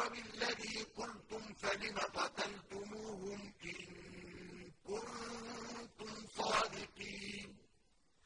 وبالذي قلتم فلم تتعلمون